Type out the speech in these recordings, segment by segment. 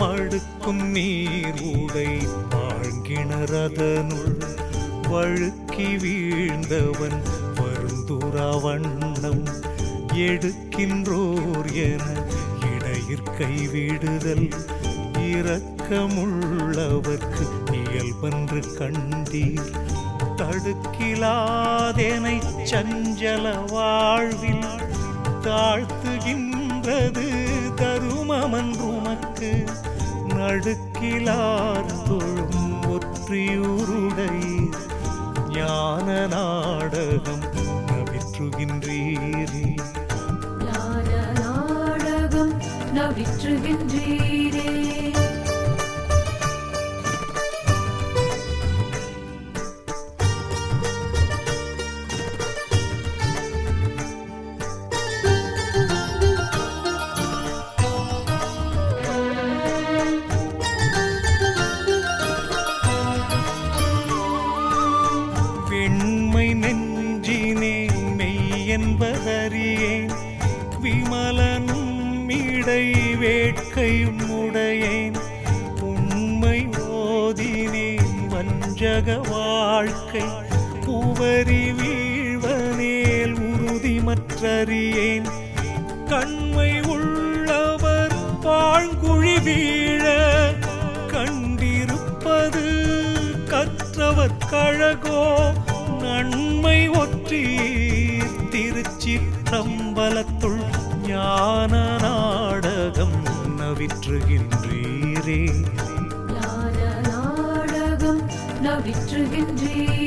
மடுக்கும் நீர் உடை பாழ்கிணரதனுள் வழுக்கி வீழ்ந்தவன் வருந்துரா மனம் எடுக்கின்றோர் என இடையிற்கை விடுதல் இரக்கமுள்ளவர்க்கு இயல்பன்று கண்டீர். தடுக்கிலாதெனை சஞ்சல வாழ்வில் தாழ்த்துகின்றது தருமமன்றுமக்கு. நடுக்கிலார் தொழும் ஒற்றியூருடை ஞான நாடகம் நவிற்றுகின்றீரே நாடகம் நவிற்றுகின்றீரே என்பதறியேன். விமலனும் இடை வேட்கையும் உடையேன் உண்மை ஓதினேன் வஞ்சக வாழ்க்கை. உவரி வீழ்வனேல் உறுதிமற்றறியேன் கண்மை உள்ளவர் பாழ்குழி வீழ. கண்டிருப்பது கற்றவர் கழகோ நன்மை ஒற்றீர் திருச்சிற்றம்பலத்துள் ஞான நாடகம் நவிற்றுகின்றீரே. ஞான நாடகம் நவிற்றுகின்றீரே.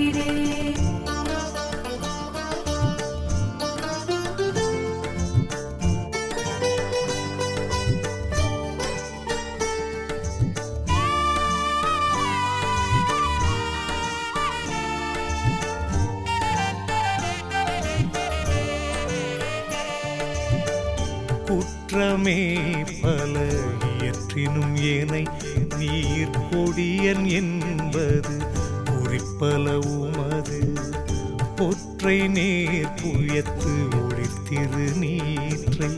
குற்றமே பல இயற்றினும் ஏனை நீர் கொடியன் என்பது குறிப்பல உமது பொற்றை நேர் புயத்து ஒளிர்த்திரு நீற்றை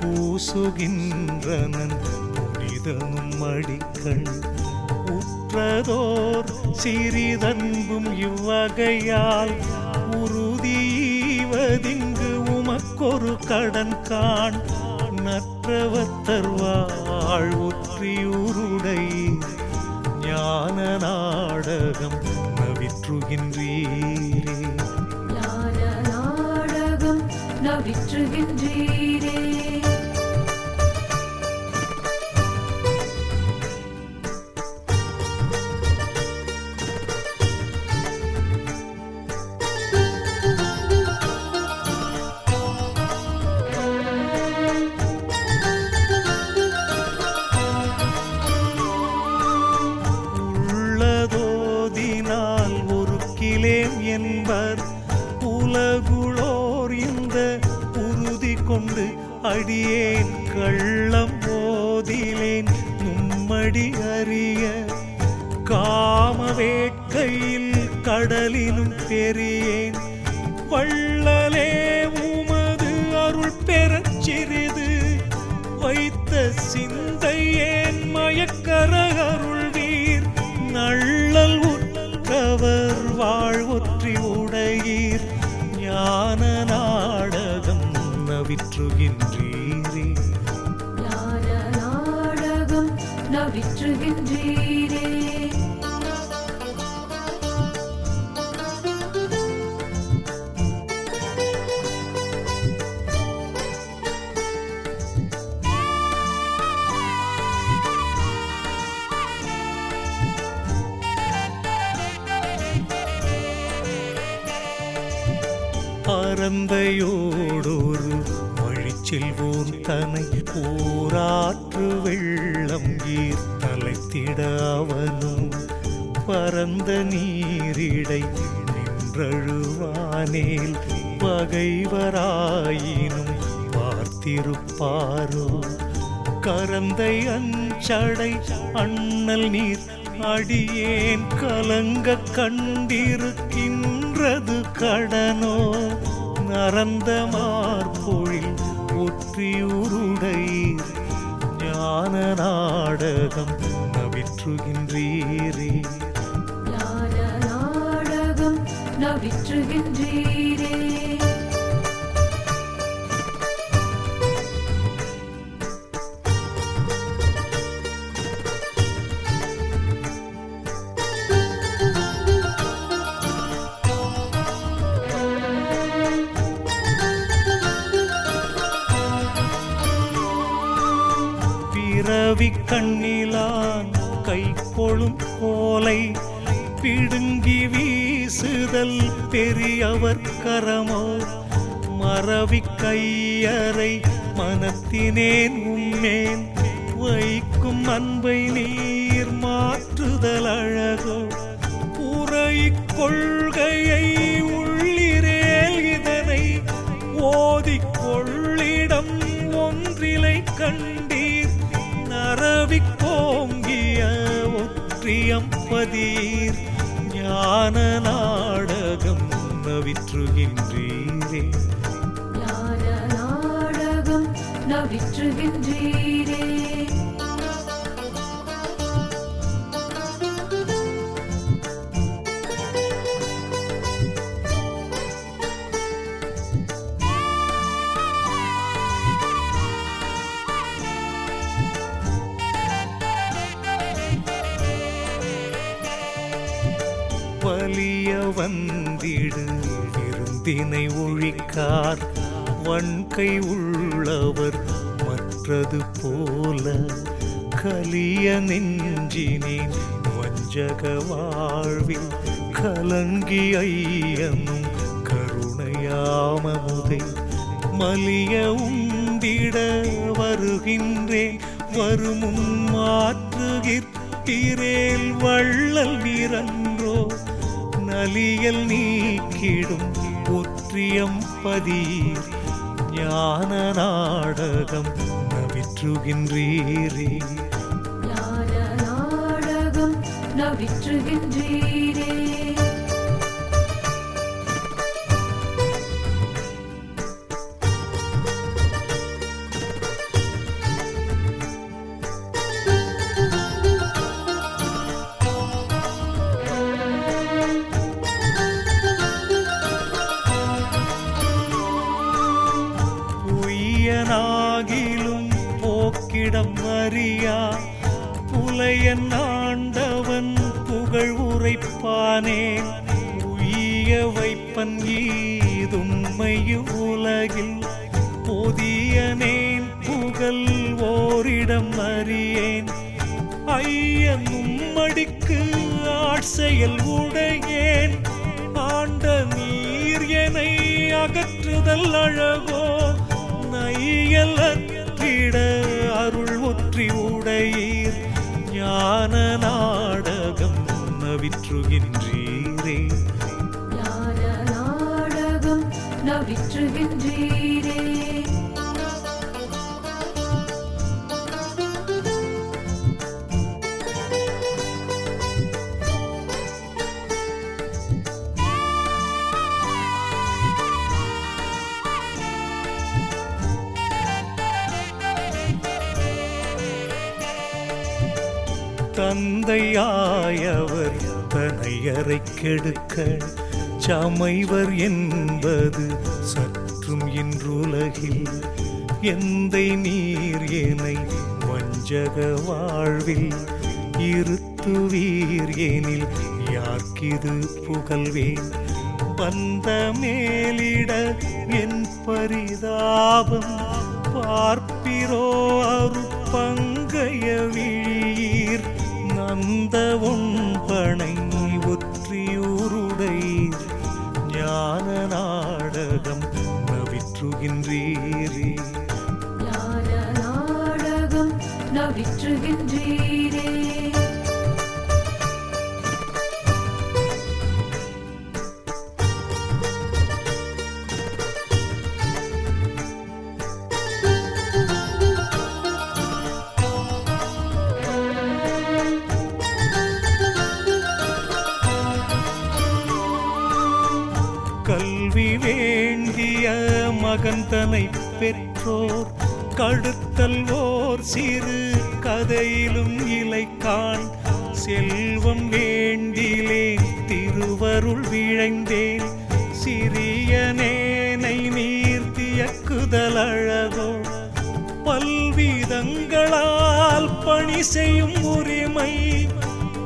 பூசுகின்றனன். புனிதனும் அடிக்கண் உற்றதோர் சிறிதன்பும் இவ்வகையால் உறுதிவதிங்கு உமக்கொரு கடன் காண். நற்றவத்தர் வாழ்வுற்றியூருடை ஞான நாடகம் நவிற்றுகின்றீரே. ஞான நாடகம் நவிற்றுகின்றீரே. கொண்டு அடியேன் கள்ளம் போதிலேன் நும்மடி அறிய காமவேட்கையில் கடலிலும் பெரியேன். வள்ளலே உமது அருள் பெறச் சிறிது. வைத்த சிந்தையேன் மயக்கர அருள்வீர் நவிற்றுகின்றீரே நாடகம் நவிற்றுகின்றீரே பரந்தையோ செல்வோன் தனை போராற்று வெள்ளம் ஈர் தலைத்திட அவனும் பரந்த நீரிடை நின்றழுவானேல் பகைவராயினும் பார்த்திருப்பாரோ? கரந்தை அஞ்சடை அண்ணல் நீர் அடியேன் கலங்க கண்டிருக்கின்றது கடனோ? நரந்த மார்பொழில் ஒற்றியுருடையீர் ஞான நாடகம் நவிற்றுகின்றீரே. ஞான நாடகம் நவிற்றுகின்றீரே. பிறவி கண்ணிலான் கை கொழும் கோலை பிடுங்கி வீசுதல் பெரியவர் கரமோ. மறவி கையறை மனத்தினேன் உம்மேல் வைக்கும் அன்பை நீர் மாற்றுதல் அழகோ. புறை கொள்கையை உள்ளிரேல் இதனை ஓதிக் கொள்ளிடம் ஒன்றிலை கண்டீர் நரவிக் கோங்கிய ஒற்றியம்பதீர் ஞான நாடகம் நவிற்றுகின்றீரே. ஞான நாடகம் நவிற்றுகின்றீரே. வலிய வந்திடு விருந்தினை ஒழிக்கார். வன்கை உள்ளவர் மற்றது போல. கலிய நெஞ்சினேன் வஞ்சக வாழ்வில் கலங்கி ஐயனும் கருணையாமமுதை. மலிய உந்திட வருகின்றேன் வருமுன் மாற்றுகிறேல் வள்ளல் நிறன்றோ நலியல் நீக்கிடும் ஒற்றியம் பதிர் ஞான நாடகம் நவிற்றுகின்றீரே ஞான நாடகம் நவிற்றுகின்றீர் போக்கிடம் அறியா? புலையன் ஆண்டவன் புகழ் உரைப்பானே. உய்ய வைப்பன் ஈதுண்மையு உலகில். பொதியனேன் புகழ் ஓரிடம் அறியேன். ஐயன் உம்மடிக்கு ஆட்செயல் உடையேன். ஆண்ட நீர் என அகற்றுதல் அழகோ? நையல் அற்றிட அருள் ஒற்றி உடையீர். ஞான நாடகம் நவிற்றுகின்றீரே ஞான நாடகம் நவிற்றுகின்றீரே தந்தையாயவர் தனையறை கெடுக்க சமைவர் என்பது சற்றும் இன்றுலகில் எந்தை நீர் எனை வஞ்சக வாழ்வில் இருத்துவீர் எனில் யார்க்கிது புகழ்வேன்? வந்த மேலிட என் பரிதாபம் பார்ப்பிரோ அருப்பங்கைய வீழ் நந்த ஒன்பனை ஒற்றியூருடையீர் ஞான நாடகம் நவிற்றுகின்றீரே. ஞான நாடகம் நவிற்றுகின்றீர். மகன் தனை பெற்றோர் கடுத்தல் ஓர் சிறு கதையிலும் இலைக்கான். செல்வம் வேண்டிலேன் திருவருள் விழைந்தேன். சிறியனேனை நீர்த்தியக்குதல் அழகோ. பல்விதங்களால் பணி செய்யும் உரிமை.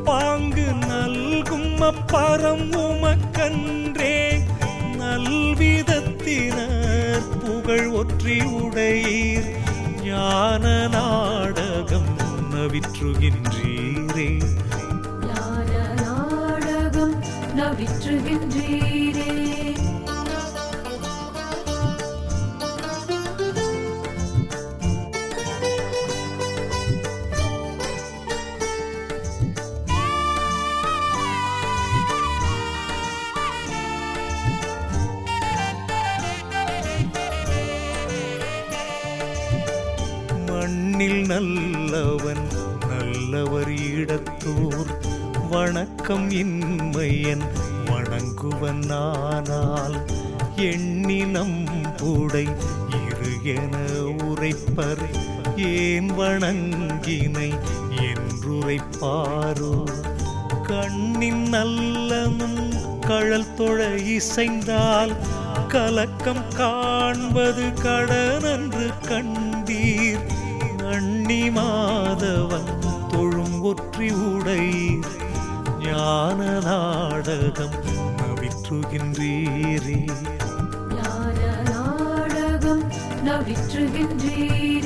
பாங்கு நல்கும் அப்பறம் உமக்கன்றே. போற்றி உடையீர். ஞான நாடகம் நவிற்றுகின்றீரே. ஞான நாடகம் நவிற்றுகின்றீர். நல்லவர் வணக்கம் இன்மையன் வணங்குவன் ஆனால் எண்ணினம் புடை இரு என உரைப்பர் ஏன் வணங்கினை என்றுரைப்பாரோ? கண்ணின் நல்லனும் கழல் தொழ இசைந்தால் கலக்கம் காண்பது கடனன்று கண்டீர் அண்ணி தொழும் உடை ஞான நாடகம் நவிற்றுகின்றீரே. ஞான நாடகம் நவிற்றுகின்றீர்.